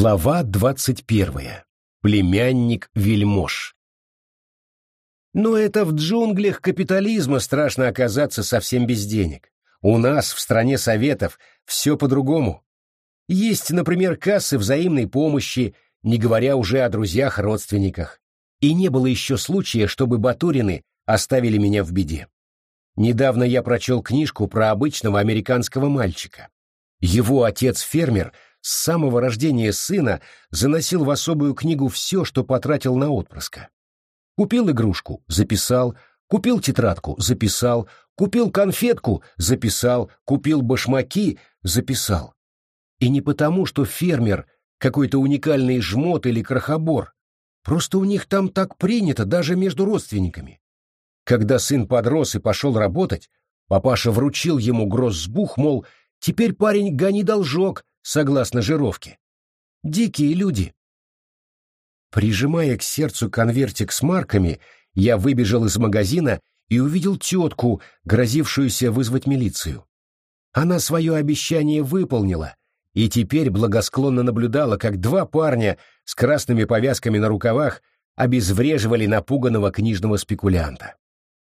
Глава двадцать первая. Племянник вельмож. Но это в джунглях капитализма страшно оказаться совсем без денег. У нас, в стране советов, все по-другому. Есть, например, кассы взаимной помощи, не говоря уже о друзьях-родственниках. И не было еще случая, чтобы Батурины оставили меня в беде. Недавно я прочел книжку про обычного американского мальчика. Его отец-фермер с самого рождения сына заносил в особую книгу все, что потратил на отпрыска. Купил игрушку — записал, купил тетрадку — записал, купил конфетку — записал, купил башмаки — записал. И не потому, что фермер — какой-то уникальный жмот или крохобор. Просто у них там так принято даже между родственниками. Когда сын подрос и пошел работать, папаша вручил ему гроссбух, мол, теперь парень гони должок, согласно жировке. Дикие люди. Прижимая к сердцу конвертик с марками, я выбежал из магазина и увидел тетку, грозившуюся вызвать милицию. Она свое обещание выполнила и теперь благосклонно наблюдала, как два парня с красными повязками на рукавах обезвреживали напуганного книжного спекулянта.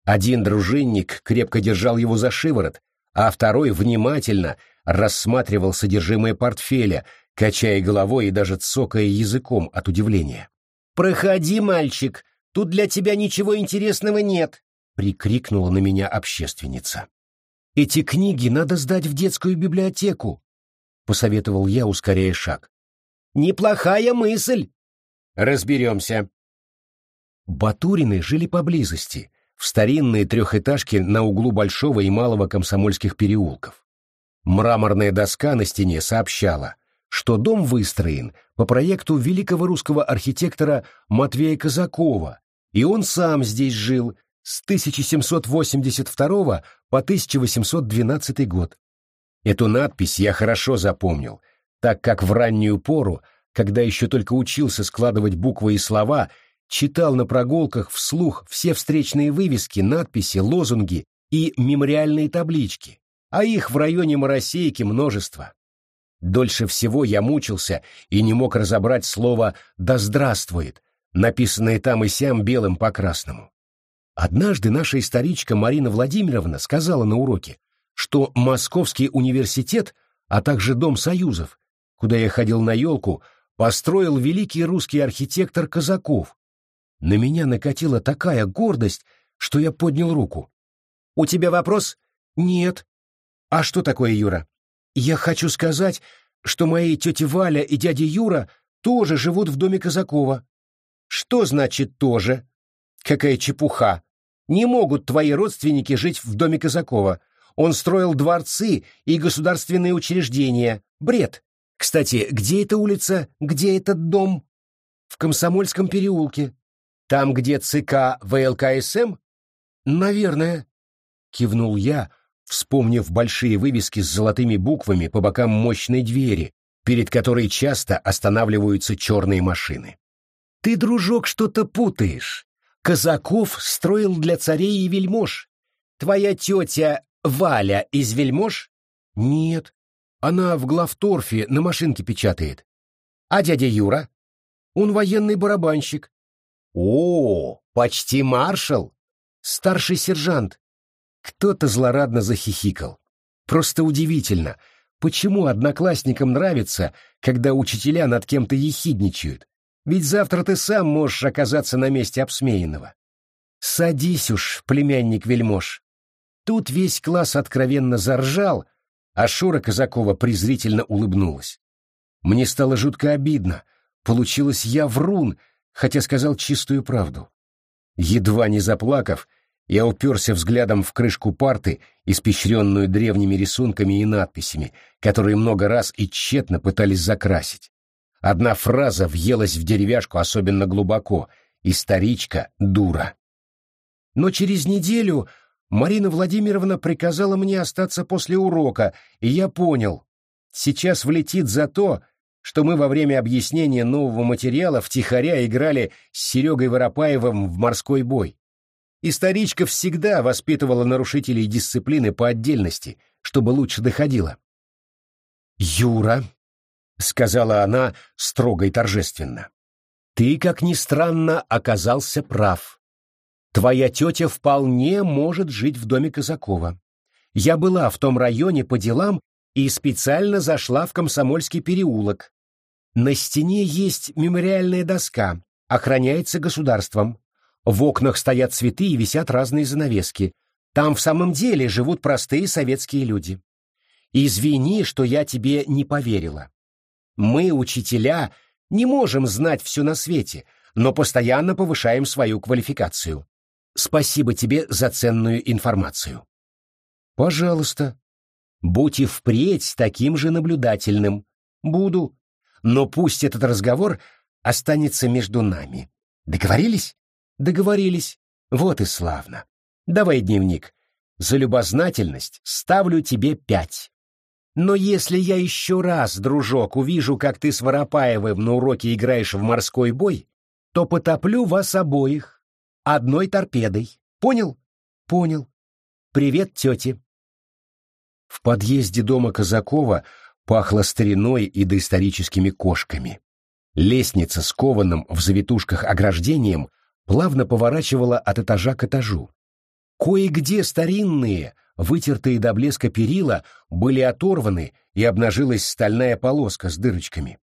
Один дружинник крепко держал его за шиворот, а второй внимательно рассматривал содержимое портфеля, качая головой и даже цокая языком от удивления. «Проходи, мальчик, тут для тебя ничего интересного нет», — прикрикнула на меня общественница. «Эти книги надо сдать в детскую библиотеку», — посоветовал я, ускоряя шаг. «Неплохая мысль!» «Разберемся». Батурины жили поблизости, в старинной трехэтажке на углу Большого и Малого Комсомольских переулков. Мраморная доска на стене сообщала, что дом выстроен по проекту великого русского архитектора Матвея Казакова, и он сам здесь жил с 1782 по 1812 год. Эту надпись я хорошо запомнил, так как в раннюю пору, когда еще только учился складывать буквы и слова, читал на прогулках вслух все встречные вывески, надписи, лозунги и мемориальные таблички, а их в районе Моросейки множество. Дольше всего я мучился и не мог разобрать слово «да здравствует», написанное там и сям белым по красному. Однажды наша историчка Марина Владимировна сказала на уроке, что Московский университет, а также Дом Союзов, куда я ходил на елку, построил великий русский архитектор Казаков, на меня накатила такая гордость, что я поднял руку. «У тебя вопрос?» «Нет». «А что такое, Юра?» «Я хочу сказать, что мои тетя Валя и дядя Юра тоже живут в доме Казакова». «Что значит «тоже»?» «Какая чепуха! Не могут твои родственники жить в доме Казакова. Он строил дворцы и государственные учреждения. Бред! Кстати, где эта улица, где этот дом?» «В Комсомольском переулке», там, где ЦК ВЛКСМ? Наверное, кивнул я, вспомнив большие вывески с золотыми буквами по бокам мощной двери, перед которой часто останавливаются черные машины. Ты, дружок, что-то путаешь. Казаков строил для царей и вельмож. Твоя тетя Валя из вельмож? Нет. Она в главторфе на машинке печатает. А дядя Юра? Он военный барабанщик. «О, почти маршал! Старший сержант!» Кто-то злорадно захихикал. Просто удивительно, почему одноклассникам нравится, когда учителя над кем-то ехидничают. Ведь завтра ты сам можешь оказаться на месте обсмеянного. Садись уж, племянник вельмож. Тут весь класс откровенно заржал, а Шура Казакова презрительно улыбнулась. Мне стало жутко обидно. Получилось я врун, хотя сказал чистую правду. Едва не заплакав, я уперся взглядом в крышку парты, испещренную древними рисунками и надписями, которые много раз и тщетно пытались закрасить. Одна фраза въелась в деревяшку особенно глубоко, и старичка — дура. Но через неделю Марина Владимировна приказала мне остаться после урока, и я понял, сейчас влетит за то, что мы во время объяснения нового материала втихаря играли с Серегой Воропаевым в морской бой. Историчка всегда воспитывала нарушителей дисциплины по отдельности, чтобы лучше доходило. «Юра!» — сказала она строго и торжественно. «Ты, как ни странно, оказался прав. Твоя тетя вполне может жить в доме Казакова. Я была в том районе по делам и специально зашла в Комсомольский переулок. На стене есть мемориальная доска, охраняется государством. В окнах стоят цветы и висят разные занавески. Там в самом деле живут простые советские люди. Извини, что я тебе не поверила. Мы, учителя, не можем знать все на свете, но постоянно повышаем свою квалификацию. Спасибо тебе за ценную информацию. Пожалуйста. Будь и впредь таким же наблюдательным. Буду. Но пусть этот разговор останется между нами. Договорились? Договорились. Вот и славно. Давай дневник. За любознательность ставлю тебе пять. Но если я еще раз, дружок, увижу, как ты с Воропаевым на уроке играешь в морской бой, то потоплю вас обоих одной торпедой. Понял? Понял. Привет, тете. В подъезде дома Казакова пахло стариной и доисторическими кошками. Лестница с кованым в завитушках ограждением плавно поворачивала от этажа к этажу. Кое-где старинные, вытертые до блеска перила были оторваны, и обнажилась стальная полоска с дырочками.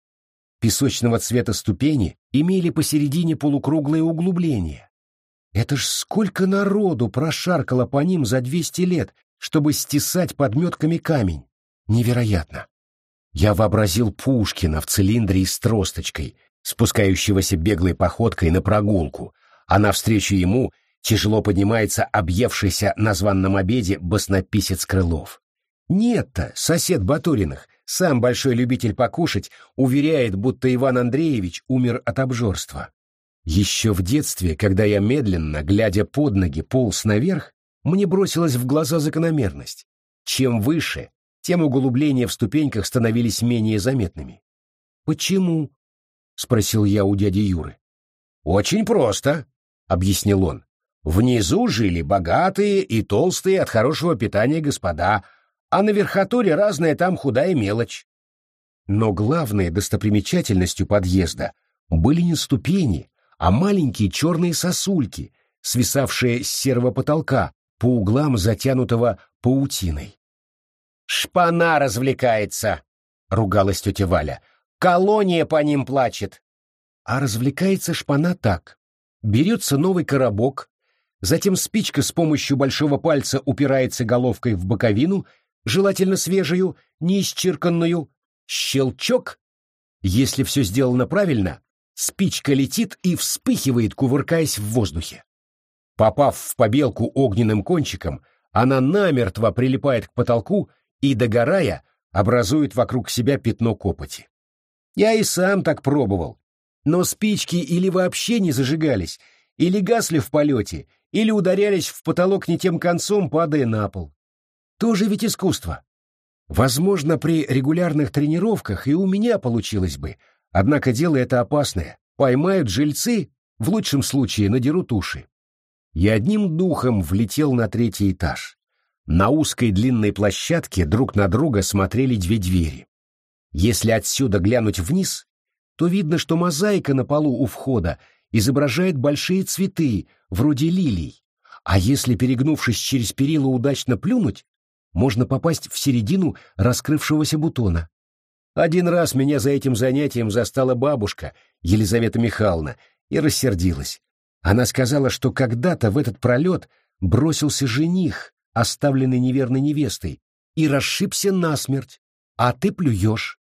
Песочного цвета ступени имели посередине полукруглое углубление. Это ж сколько народу прошаркало по ним за двести лет, чтобы стесать подметками камень. Невероятно. Я вообразил Пушкина в цилиндре и с тросточкой, спускающегося беглой походкой на прогулку, а навстречу ему тяжело поднимается объевшийся на званном обеде баснописец Крылов. Нет-то, сосед Батуриных, сам большой любитель покушать, уверяет, будто Иван Андреевич умер от обжорства. Еще в детстве, когда я медленно, глядя под ноги, полз наверх, мне бросилась в глаза закономерность. Чем выше, тем углубления в ступеньках становились менее заметными. «Почему?» — спросил я у дяди Юры. «Очень просто», — объяснил он. Внизу жили богатые и толстые от хорошего питания господа, а на верхотуре разная там худая мелочь. Но главной достопримечательностью подъезда были не ступени, а маленькие черные сосульки, свисавшие с серого потолка, по углам затянутого паутиной. «Шпана развлекается!» — ругалась тетя Валя. «Колония по ним плачет!» А развлекается шпана так. Берется новый коробок, Затем спичка с помощью большого пальца упирается головкой в боковину, желательно свежую, не исчерканную. Щелчок. Если все сделано правильно, спичка летит и вспыхивает, кувыркаясь в воздухе. Попав в побелку огненным кончиком, она намертво прилипает к потолку и, догорая, образует вокруг себя пятно копоти. Я и сам так пробовал, но спички или вообще не зажигались, или гасли в полете, или ударялись в потолок не тем концом, падая на пол. Тоже ведь искусство. Возможно, при регулярных тренировках и у меня получилось бы, однако дело это опасное. Поймают жильцы, в лучшем случае надерут уши. Я одним духом влетел на третий этаж. На узкой длинной площадке друг на друга смотрели две двери. Если отсюда глянуть вниз, то видно, что мозаика на полу у входа изображает большие цветы, вроде лилий, а если, перегнувшись через перила, удачно плюнуть, можно попасть в середину раскрывшегося бутона. Один раз меня за этим занятием застала бабушка, Елизавета Михайловна, и рассердилась. Она сказала, что когда-то в этот пролет бросился жених, оставленный неверной невестой, и расшибся насмерть, а ты плюешь.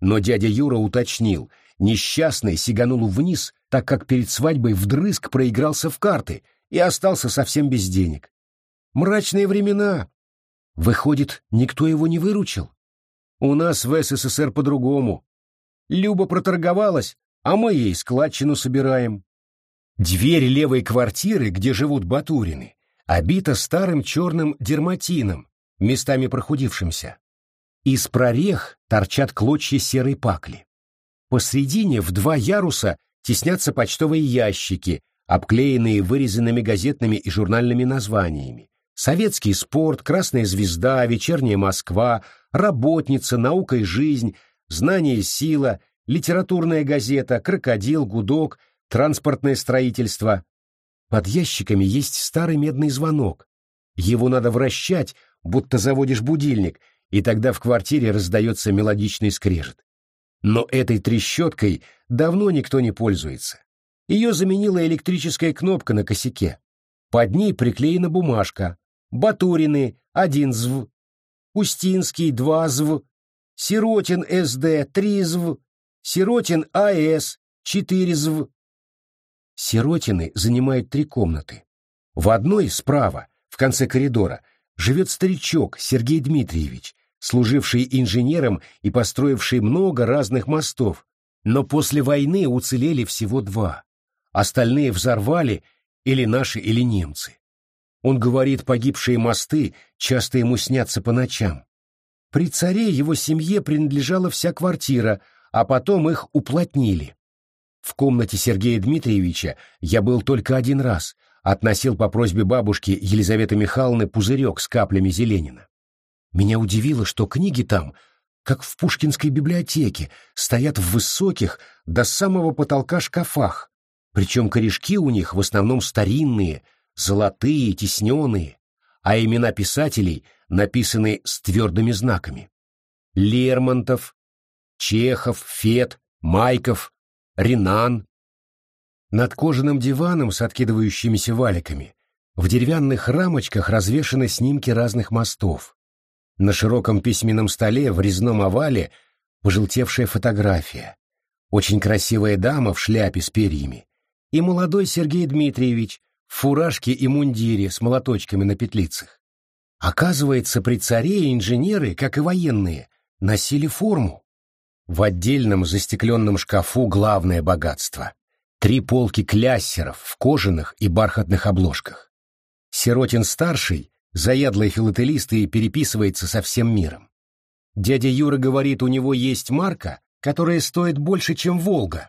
Но дядя Юра уточнил, несчастный сиганул вниз, так как перед свадьбой вдрызг проигрался в карты и остался совсем без денег. Мрачные времена. Выходит, никто его не выручил. У нас в СССР по-другому. Люба проторговалась, а мы ей складчину собираем. Дверь левой квартиры, где живут Батурины, обита старым черным дерматином, местами прохудившимся. Из прорех торчат клочья серой пакли. Посредине в два яруса теснятся почтовые ящики, обклеенные вырезанными газетными и журнальными названиями. «Советский спорт», «Красная звезда», «Вечерняя Москва», «Работница», «Наука и жизнь», «Знание – сила», литературная газета, крокодил, гудок, транспортное строительство. Под ящиками есть старый медный звонок. Его надо вращать, будто заводишь будильник, и тогда в квартире раздается мелодичный скрежет. Но этой трещоткой давно никто не пользуется. Ее заменила электрическая кнопка на косяке. Под ней приклеена бумажка. Батурины — один зв, Устинский — два зв, Сиротин СД — три зв, Сиротин АС — четыре зв. Сиротины занимают три комнаты. В одной, справа, в конце коридора, живет старичок Сергей Дмитриевич, служивший инженером и построивший много разных мостов, но после войны уцелели всего два. Остальные взорвали или наши, или немцы. Он говорит, погибшие мосты часто ему снятся по ночам. При царе его семье принадлежала вся квартира, а потом их уплотнили. В комнате Сергея Дмитриевича я был только один раз, относил по просьбе бабушки Елизаветы Михайловны пузырек с каплями зеленина. Меня удивило, что книги там, как в Пушкинской библиотеке, стоят в высоких, до самого потолка шкафах, причем корешки у них в основном старинные, золотые, тисненные, а имена писателей написаны с твердыми знаками. Лермонтов, Чехов, Фет, Майков, Ренан. Над кожаным диваном с откидывающимися валиками в деревянных рамочках развешаны снимки разных мостов. На широком письменном столе в резном овале пожелтевшая фотография. Очень красивая дама в шляпе с перьями. И молодой Сергей Дмитриевич в фуражке и мундире с молоточками на петлицах. Оказывается, при царе инженеры, как и военные, носили форму. В отдельном застекленном шкафу главное богатство. Три полки кляссеров в кожаных и бархатных обложках. Сиротин-старший заядлый филателист и переписывается со всем миром. Дядя Юра говорит, у него есть марка, которая стоит больше, чем «Волга».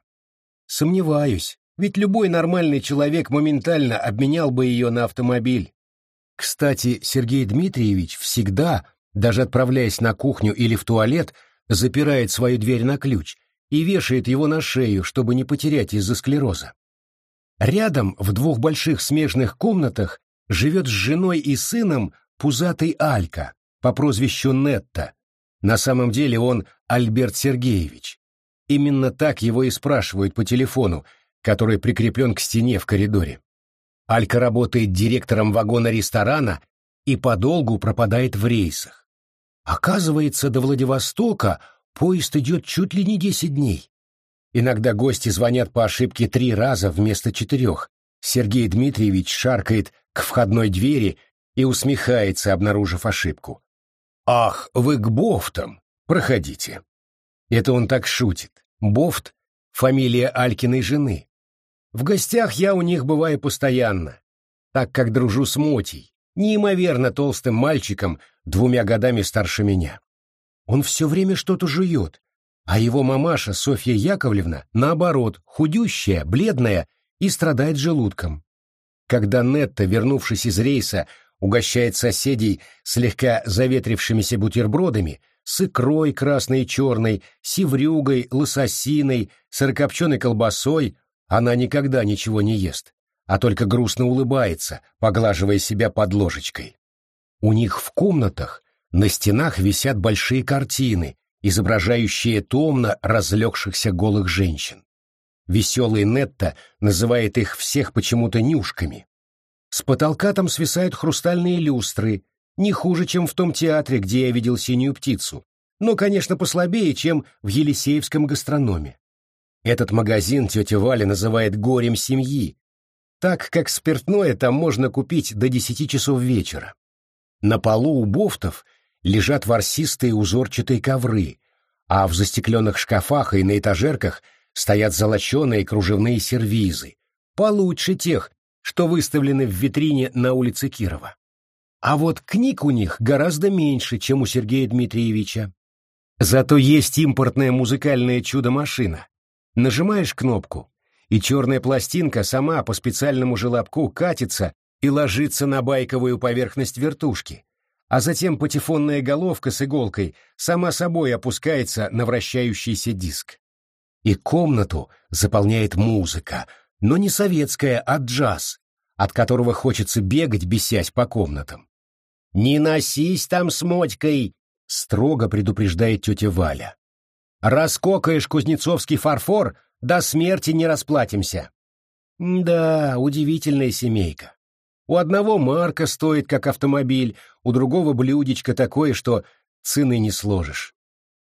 Сомневаюсь, ведь любой нормальный человек моментально обменял бы ее на автомобиль. Кстати, Сергей Дмитриевич всегда, даже отправляясь на кухню или в туалет, запирает свою дверь на ключ и вешает его на шею, чтобы не потерять из-за склероза. Рядом, в двух больших смежных комнатах, живет с женой и сыном пузатый Алька по прозвищу Нетта. На самом деле он Альберт Сергеевич. Именно так его и спрашивают по телефону, который прикреплен к стене в коридоре. Алька работает директором вагона-ресторана и подолгу пропадает в рейсах. Оказывается, до Владивостока поезд идет чуть ли не десять дней. Иногда гости звонят по ошибке три раза вместо четырех. Сергей Дмитриевич шаркает к входной двери и усмехается, обнаружив ошибку. «Ах, вы к Бофтам! Проходите!» Это он так шутит. Бофт — фамилия Алькиной жены. В гостях я у них бываю постоянно, так как дружу с Мотей, неимоверно толстым мальчиком, двумя годами старше меня. Он все время что-то жует, а его мамаша Софья Яковлевна, наоборот, худющая, бледная и страдает желудком. Когда Нетта, вернувшись из рейса, угощает соседей слегка заветрившимися бутербродами с икрой красной и черной, севрюгой, лососиной, сырокопченой колбасой, она никогда ничего не ест, а только грустно улыбается, поглаживая себя под ложечкой. У них в комнатах на стенах висят большие картины, изображающие томно разлегшихся голых женщин. Веселый Нетта называет их всех почему-то нюшками. С потолка там свисают хрустальные люстры, не хуже, чем в том театре, где я видел синюю птицу, но, конечно, послабее, чем в Елисеевском гастрономе. Этот магазин тетя Валя называет «горем семьи», так как спиртное там можно купить до десяти часов вечера. На полу у бофтов лежат ворсистые узорчатые ковры, а в застекленных шкафах и на этажерках – стоят золоченые кружевные сервизы, получше тех, что выставлены в витрине на улице Кирова. А вот книг у них гораздо меньше, чем у Сергея Дмитриевича. Зато есть импортная музыкальная чудо-машина. Нажимаешь кнопку, и черная пластинка сама по специальному желобку катится и ложится на байковую поверхность вертушки, а затем патефонная головка с иголкой сама собой опускается на вращающийся диск. И комнату заполняет музыка, но не советская, а джаз, от которого хочется бегать, бесясь по комнатам. «Не носись там с мотькой!» — строго предупреждает тетя Валя. «Раскокаешь кузнецовский фарфор, до смерти не расплатимся». Да, удивительная семейка. У одного марка стоит как автомобиль, у другого блюдечко такое, что цены не сложишь.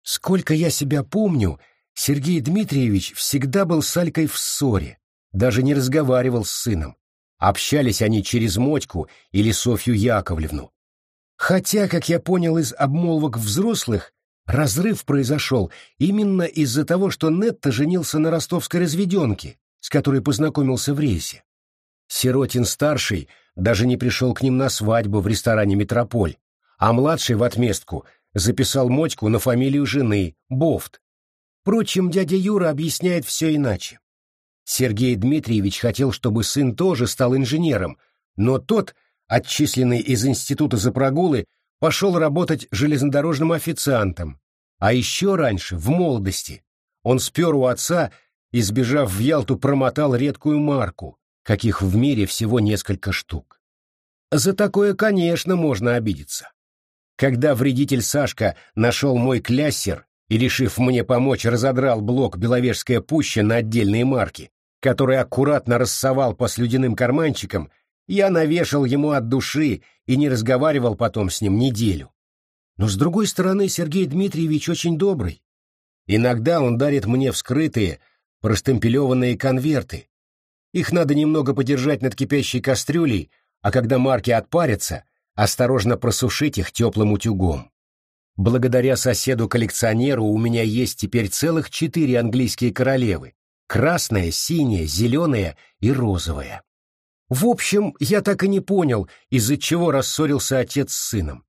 Сколько я себя помню, Сергей Дмитриевич всегда был с Алькой в ссоре, даже не разговаривал с сыном. Общались они через Мотьку или Софью Яковлевну. Хотя, как я понял из обмолвок взрослых, разрыв произошел именно из-за того, что Нетта женился на ростовской разведенке, с которой познакомился в рейсе. Сиротин-старший даже не пришел к ним на свадьбу в ресторане «Метрополь», а младший в отместку записал Мотьку на фамилию жены, Бофт. Впрочем, дядя Юра объясняет все иначе. Сергей Дмитриевич хотел, чтобы сын тоже стал инженером, но тот, отчисленный из института за прогулы, пошел работать железнодорожным официантом. А еще раньше, в молодости, он спер у отца и, сбежав в Ялту, промотал редкую марку, каких в мире всего несколько штук. За такое, конечно, можно обидеться. Когда вредитель Сашка нашел мой кляссер и, решив мне помочь, разодрал блок «Беловежская пуща» на отдельные марки, который аккуратно рассовал по слюдяным карманчикам, я навешал ему от души и не разговаривал потом с ним неделю. Но, с другой стороны, Сергей Дмитриевич очень добрый. Иногда он дарит мне вскрытые, простемпелеванные конверты, их надо немного подержать над кипящей кастрюлей, а когда марки отпарятся, осторожно просушить их теплым утюгом. Благодаря соседу-коллекционеру у меня есть теперь целых четыре английские королевы. Красная, синяя, зеленая и розовая. В общем, я так и не понял, из-за чего рассорился отец с сыном.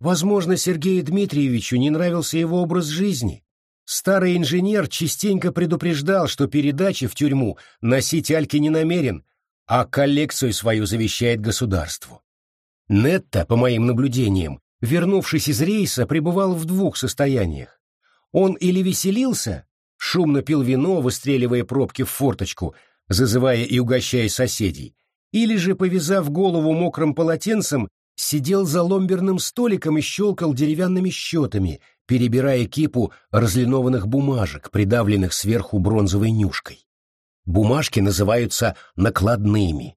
Возможно, Сергею Дмитриевичу не нравился его образ жизни, Старый инженер частенько предупреждал, что передачи в тюрьму носить Альки не намерен, а коллекцию свою завещает государству. Нетта, по моим наблюдениям, вернувшись из рейса, пребывал в двух состояниях. Он или веселился, шумно пил вино, выстреливая пробки в форточку, зазывая и угощая соседей, или же, повязав голову мокрым полотенцем, сидел за ломберным столиком и щелкал деревянными счетами, перебирая кипу разлинованных бумажек, придавленных сверху бронзовой нюшкой. Бумажки называются накладными.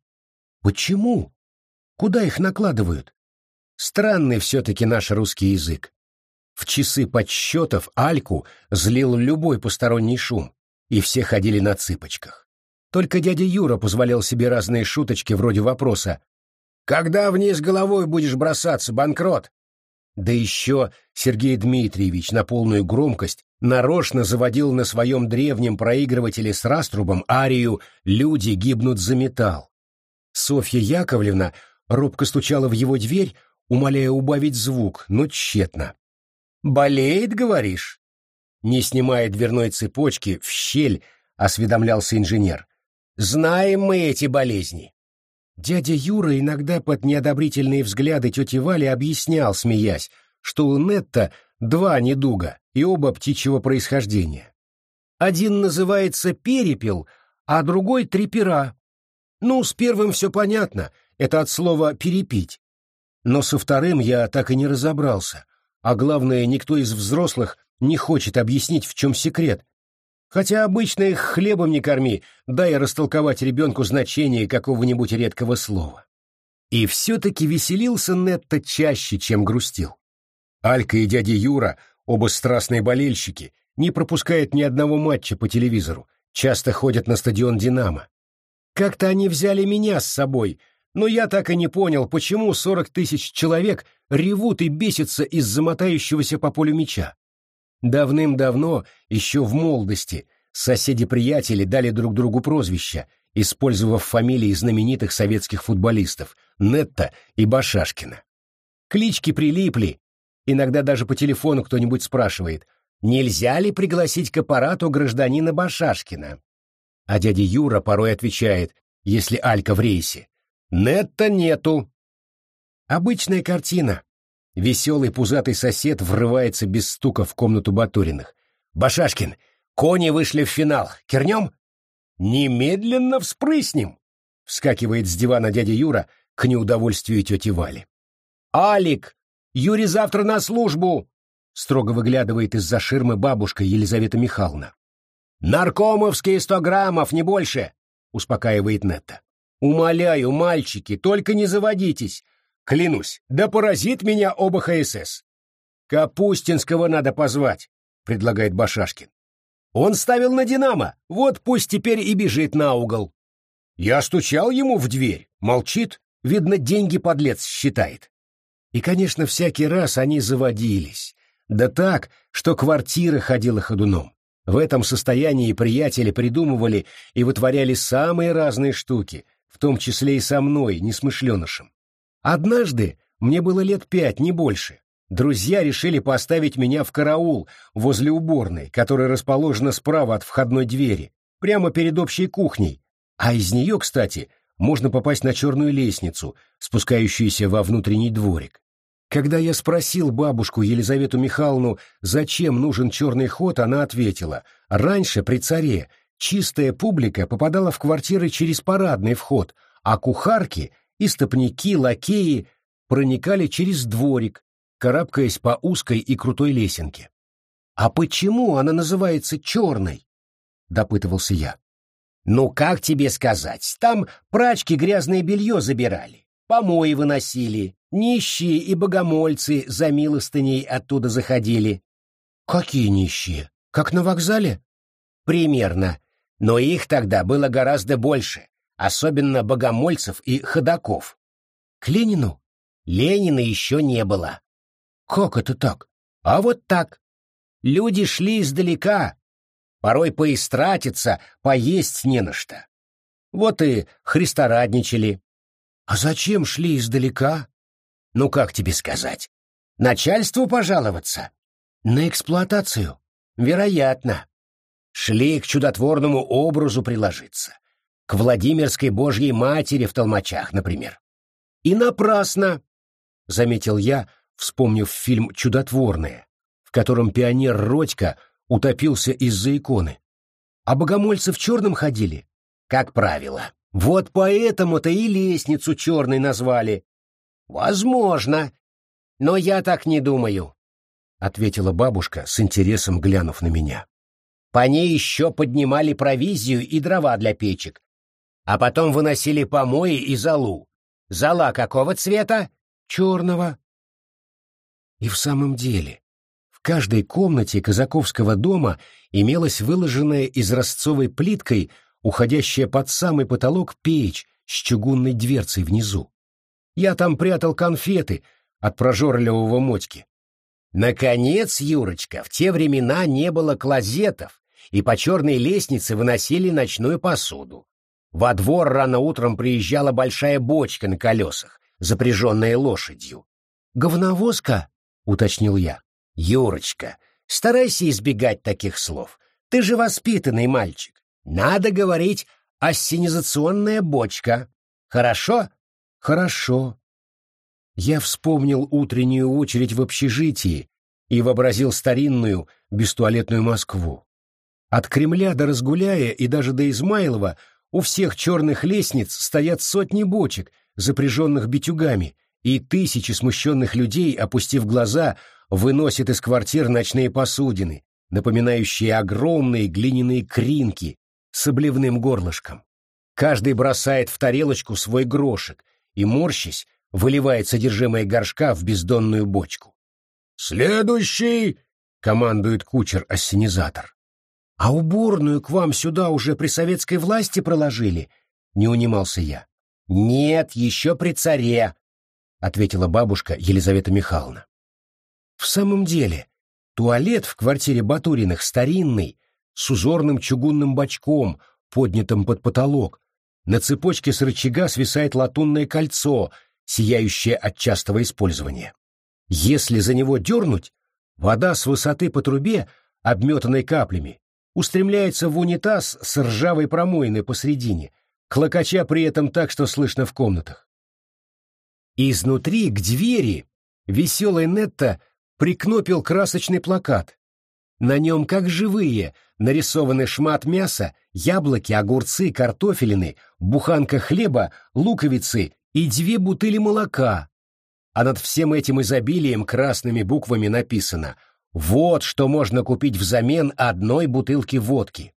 Почему? Куда их накладывают? Странный все-таки наш русский язык. В часы подсчетов Альку злил любой посторонний шум, и все ходили на цыпочках. Только дядя Юра позволял себе разные шуточки вроде вопроса «Когда вниз головой будешь бросаться, банкрот?» Да еще Сергей Дмитриевич на полную громкость нарочно заводил на своем древнем проигрывателе с раструбом арию «Люди гибнут за металл». Софья Яковлевна робко стучала в его дверь, умоляя убавить звук, но тщетно. «Болеет, говоришь?» Не снимая дверной цепочки, в щель осведомлялся инженер. «Знаем мы эти болезни. Дядя Юра иногда под неодобрительные взгляды тети Вали объяснял, смеясь, что у Нетта два недуга и оба птичьего происхождения. Один называется перепел, а другой трепера. Ну, с первым все понятно, это от слова «перепить». Но со вторым я так и не разобрался, а главное, никто из взрослых не хочет объяснить, в чем секрет, Хотя обычно их хлебом не корми, дай растолковать ребенку значение какого-нибудь редкого слова. И все-таки веселился Нетто чаще, чем грустил. Алька и дядя Юра, оба страстные болельщики, не пропускают ни одного матча по телевизору, часто ходят на стадион «Динамо». Как-то они взяли меня с собой, но я так и не понял, почему сорок тысяч человек ревут и бесятся из-за мотающегося по полю мяча. Давным-давно, еще в молодости, соседи-приятели дали друг другу прозвища, использовав фамилии знаменитых советских футболистов Нетта и Башашкина. Клички прилипли, иногда даже по телефону кто-нибудь спрашивает, нельзя ли пригласить к аппарату гражданина Башашкина? А дядя Юра порой отвечает, если Алька в рейсе, «Нетта нету». Обычная картина. Веселый пузатый сосед врывается без стука в комнату Батуриных. «Башашкин, кони вышли в финал. Кернем?» «Немедленно вспрыснем!» — вскакивает с дивана дядя Юра к неудовольствию тети Вали. «Алик, Юрий завтра на службу!» — строго выглядывает из-за ширмы бабушка Елизавета Михайловна. «Наркомовские сто граммов, не больше!» — успокаивает Нетта. «Умоляю, мальчики, только не заводитесь. Клянусь, да поразит меня оба ХСС. Капустинского надо позвать, предлагает Башашкин. Он ставил на «Динамо», вот пусть теперь и бежит на угол. Я стучал ему в дверь, молчит, видно, деньги подлец считает. И, конечно, всякий раз они заводились. Да так, что квартира ходила ходуном. В этом состоянии приятели придумывали и вытворяли самые разные штуки, в том числе и со мной, несмышленышем. Однажды, мне было лет пять, не больше, друзья решили поставить меня в караул возле уборной, которая расположена справа от входной двери, прямо перед общей кухней, а из нее, кстати, можно попасть на черную лестницу, спускающуюся во внутренний дворик. Когда я спросил бабушку Елизавету Михайловну, зачем нужен черный ход, она ответила, раньше при царе чистая публика попадала в квартиры через парадный вход, а кухарки — и стопники, лакеи проникали через дворик, карабкаясь по узкой и крутой лесенке. «А почему она называется черной?» — допытывался я. «Ну, как тебе сказать, там прачки грязное белье забирали, помои выносили, нищие и богомольцы за милостыней оттуда заходили». «Какие нищие? Как на вокзале?» «Примерно. Но их тогда было гораздо больше особенно богомольцев и ходаков. К Ленину? Ленина еще не было. Как это так? А вот так. Люди шли издалека, порой поистратиться, поесть не на что. Вот и христорадничали. А зачем шли издалека? Ну, как тебе сказать? Начальству пожаловаться? На эксплуатацию? Вероятно. Шли к чудотворному образу приложиться к Владимирской Божьей Матери в Толмачах, например. И напрасно, — заметил я, вспомнив фильм «Чудотворное», в котором пионер Родька утопился из-за иконы. А богомольцы в черном ходили? Как правило. Вот поэтому-то и лестницу черной назвали. Возможно. Но я так не думаю, — ответила бабушка, с интересом глянув на меня. По ней еще поднимали провизию и дрова для печек, а потом выносили помои и золу. Зола какого цвета? Черного. И в самом деле, в каждой комнате казаковского дома имелась выложенная изразцовой плиткой, уходящая под самый потолок печь с чугунной дверцей внизу. Я там прятал конфеты от прожорливого мотьки. Наконец, Юрочка, в те времена не было клозетов, и по черной лестнице выносили ночную посуду. Во двор рано утром приезжала большая бочка на колесах, запряженная лошадью. «Говновозка?» — уточнил я. «Юрочка, старайся избегать таких слов. Ты же воспитанный мальчик. Надо говорить «ассенизационная бочка». Хорошо?» «Хорошо». Я вспомнил утреннюю очередь в общежитии и вообразил старинную, бестуалетную Москву. От Кремля до Разгуляя и даже до Измайлова — у всех черных лестниц стоят сотни бочек, запряженных битюгами, и тысячи смущенных людей, опустив глаза, выносят из квартир ночные посудины, напоминающие огромные глиняные кринки с обливным горлышком. Каждый бросает в тарелочку свой грошек и, морщись, выливает содержимое горшка в бездонную бочку. «Следующий!» — командует кучер-ассенизатор. А уборную к вам сюда уже при советской власти проложили? Не унимался я. Нет, еще при царе, ответила бабушка Елизавета Михайловна. В самом деле, туалет в квартире Батуриных старинный, с узорным чугунным бачком, поднятым под потолок. На цепочке с рычага свисает латунное кольцо, сияющее от частого использования. Если за него дернуть, вода с высоты по трубе, обметанной каплями, устремляется в унитаз с ржавой промоиной посредине, клокоча при этом так, что слышно в комнатах. Изнутри к двери веселый Нетта прикнопил красочный плакат. На нем, как живые, нарисованы шмат мяса, яблоки, огурцы, картофелины, буханка хлеба, луковицы и две бутыли молока. А над всем этим изобилием красными буквами написано «Вот что можно купить взамен одной бутылки водки».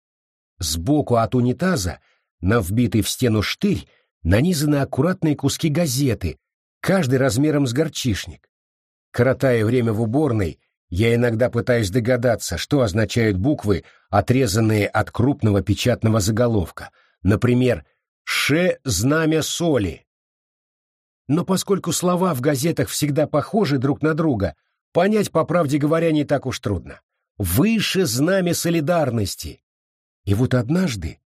Сбоку от унитаза, на вбитый в стену штырь, нанизаны аккуратные куски газеты, каждый размером с горчишник. Коротая время в уборной, я иногда пытаюсь догадаться, что означают буквы, отрезанные от крупного печатного заголовка. Например, «Ше знамя соли». Но поскольку слова в газетах всегда похожи друг на друга, понять, по правде говоря, не так уж трудно. «Выше знамя солидарности». И вот однажды,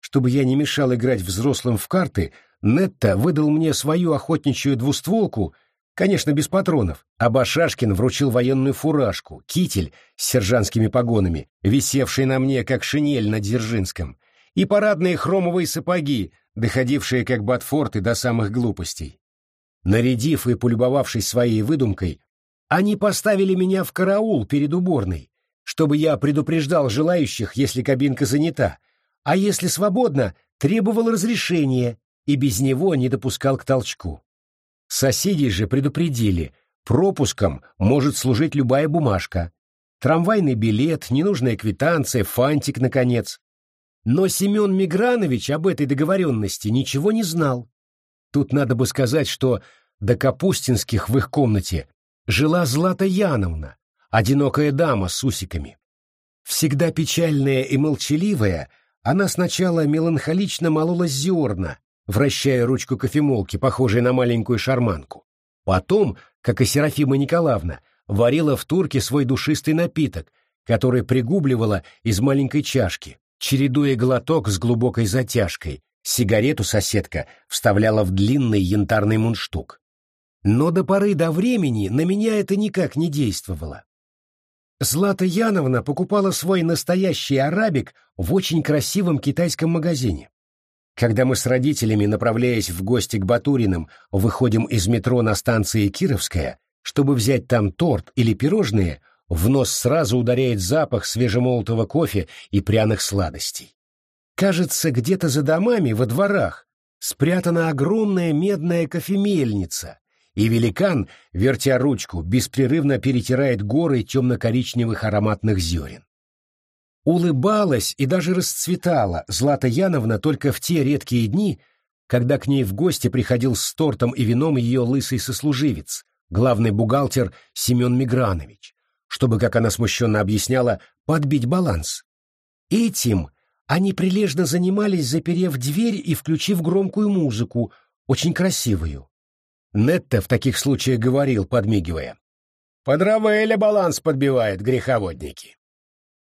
чтобы я не мешал играть взрослым в карты, Нетта выдал мне свою охотничью двустволку — Конечно, без патронов, а Башашкин вручил военную фуражку, китель с сержантскими погонами, висевший на мне, как шинель на Дзержинском, и парадные хромовые сапоги, доходившие как ботфорты до самых глупостей. Нарядив и полюбовавшись своей выдумкой, они поставили меня в караул перед уборной, чтобы я предупреждал желающих, если кабинка занята, а если свободно, требовал разрешения и без него не допускал к толчку. Соседи же предупредили, пропуском может служить любая бумажка. Трамвайный билет, ненужная квитанция, фантик, наконец. Но Семен Мигранович об этой договоренности ничего не знал. Тут надо бы сказать, что до Капустинских в их комнате жила Злата Яновна, одинокая дама с усиками. Всегда печальная и молчаливая, она сначала меланхолично молола зерна, вращая ручку кофемолки, похожей на маленькую шарманку. Потом, как и Серафима Николаевна, варила в турке свой душистый напиток, который пригубливала из маленькой чашки, чередуя глоток с глубокой затяжкой. Сигарету соседка вставляла в длинный янтарный мундштук. Но до поры до времени на меня это никак не действовало. Злата Яновна покупала свой настоящий арабик в очень красивом китайском магазине. Когда мы с родителями, направляясь в гости к Батуриным, выходим из метро на станции Кировская, чтобы взять там торт или пирожные, в нос сразу ударяет запах свежемолотого кофе и пряных сладостей. Кажется, где-то за домами, во дворах, спрятана огромная медная кофемельница, и великан, вертя ручку, беспрерывно перетирает горы темно-коричневых ароматных зерен. Улыбалась и даже расцветала Злата Яновна только в те редкие дни, когда к ней в гости приходил с тортом и вином ее лысый сослуживец, главный бухгалтер Семен Мигранович, чтобы, как она смущенно объясняла, подбить баланс. Этим они прилежно занимались, заперев дверь и включив громкую музыку, очень красивую. Нетта в таких случаях говорил, подмигивая. «Под Равеля баланс подбивает греховодники».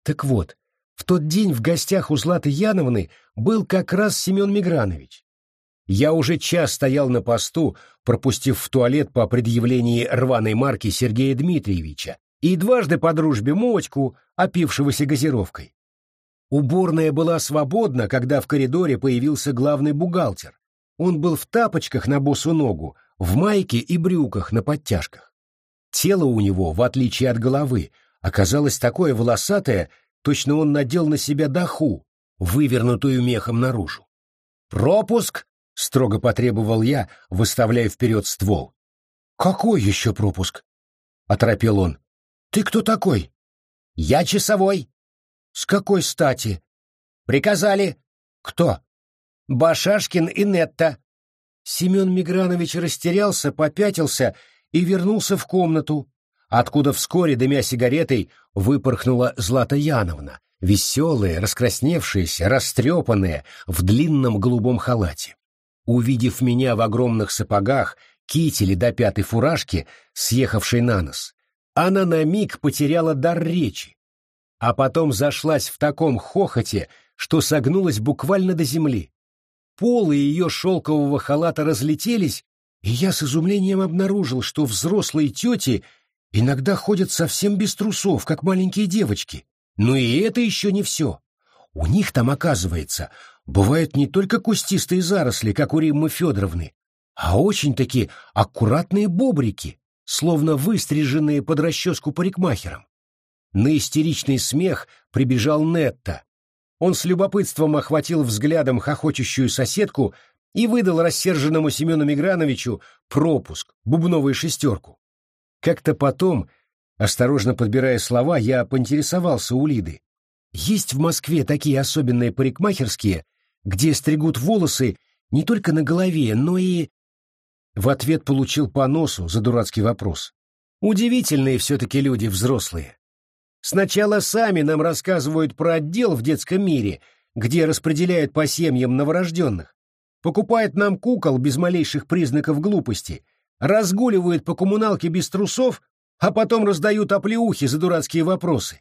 Так вот, в тот день в гостях у Златы Яновны был как раз Семен Мигранович. Я уже час стоял на посту, пропустив в туалет по предъявлении рваной марки Сергея Дмитриевича и дважды по дружбе Мотьку, опившегося газировкой. Уборная была свободна, когда в коридоре появился главный бухгалтер. Он был в тапочках на босу ногу, в майке и брюках на подтяжках. Тело у него, в отличие от головы, оказалось такое волосатое, Точно он надел на себя даху, вывернутую мехом наружу. «Пропуск!» — строго потребовал я, выставляя вперед ствол. «Какой еще пропуск?» — оторопел он. «Ты кто такой?» «Я часовой». «С какой стати?» «Приказали». «Кто?» «Башашкин и Нетта». Семен Мигранович растерялся, попятился и вернулся в комнату, откуда вскоре, дымя сигаретой, выпорхнула Злата Яновна, веселая, раскрасневшаяся, растрепанная, в длинном голубом халате. Увидев меня в огромных сапогах, кителе до пятой фуражки, съехавшей на нос, она на миг потеряла дар речи, а потом зашлась в таком хохоте, что согнулась буквально до земли. Полы ее шелкового халата разлетелись, и я с изумлением обнаружил, что взрослые тети — Иногда ходят совсем без трусов, как маленькие девочки. Но и это еще не все. У них там, оказывается, бывают не только кустистые заросли, как у Риммы Федоровны, а очень такие аккуратные бобрики, словно выстриженные под расческу парикмахером. На истеричный смех прибежал Нетта. Он с любопытством охватил взглядом хохочущую соседку и выдал рассерженному Семену Миграновичу пропуск, бубновую шестерку. Как-то потом, осторожно подбирая слова, я поинтересовался у Лиды. Есть в Москве такие особенные парикмахерские, где стригут волосы не только на голове, но и... В ответ получил по носу за дурацкий вопрос. Удивительные все-таки люди взрослые. Сначала сами нам рассказывают про отдел в детском мире, где распределяют по семьям новорожденных, покупают нам кукол без малейших признаков глупости, разгуливают по коммуналке без трусов, а потом раздают оплеухи за дурацкие вопросы.